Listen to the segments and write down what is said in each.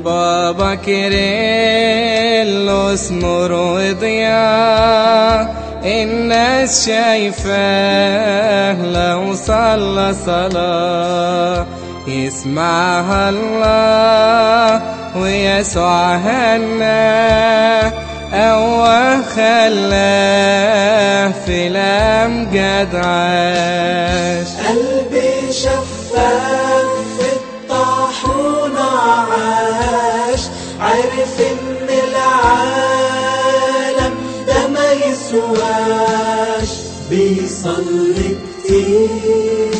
البابا نور وضياء الناس شايفاه لو صلى صلاة. يسمعها الله ويسوع هناه أو خلاه في الأمجد عاش. قلبي شفاف عاش عرف إن العالم ده ما يسواش بيصلي كتير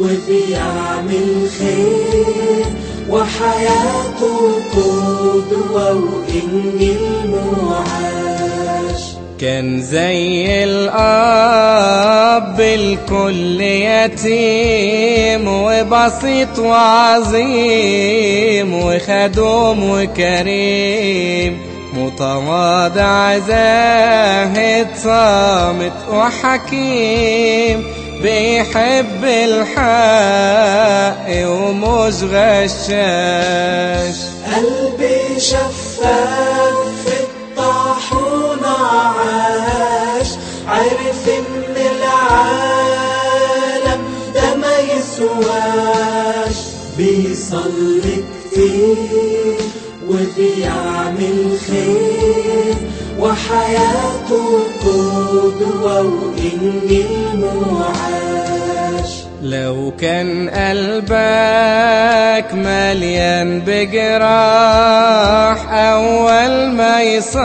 وبيعمل خير وحياته قدوة وإنجيل معاش كان زي الأب الكل يتيم وبسيط وعظيم وخدوم وكريم متواضع زاهد صامت وحكيم بيحب الحق ومش غشاش قلبي شفاف في الطاحون عاش عرف إن يسواش بيصلي كتير وبيعمل خير وحياته قدوة وإنجيل معاش لو كان قلبك مليان بجراح أول ما يصلي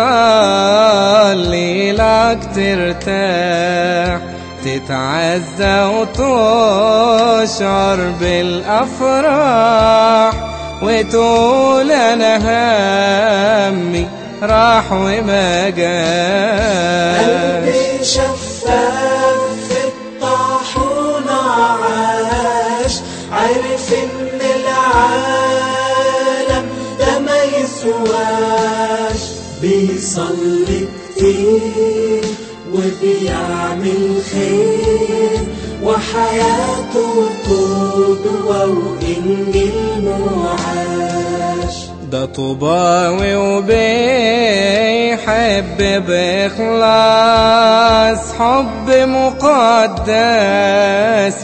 لك ترتاح. تتعزى وتشعر بالأفراح وتقول أنا همي راح وما جاش قلبي شفاف في الطاحون عاش عرف إن العالم ده ما يسواش. بيصلي كتير وبيعمل خير وحياته قدوة وإنجيل معاش ده طوباوي وبيحب بإخلاص. حب مقدس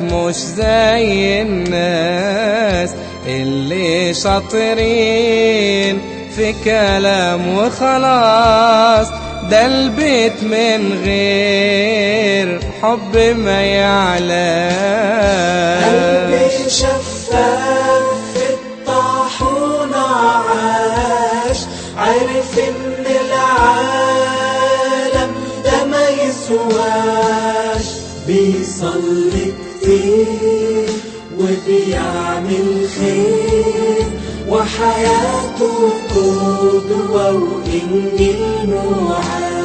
مش زي الناس اللي شاطرين في كلام وخلاص. ده البيت من غير حب ما يعلم. قلبي شفاف في الطاحون عاش عرف إن العالم ده ما يسواش. بيصلي كتير وبيعمل خير وحياته قدوة وإنجيل معاش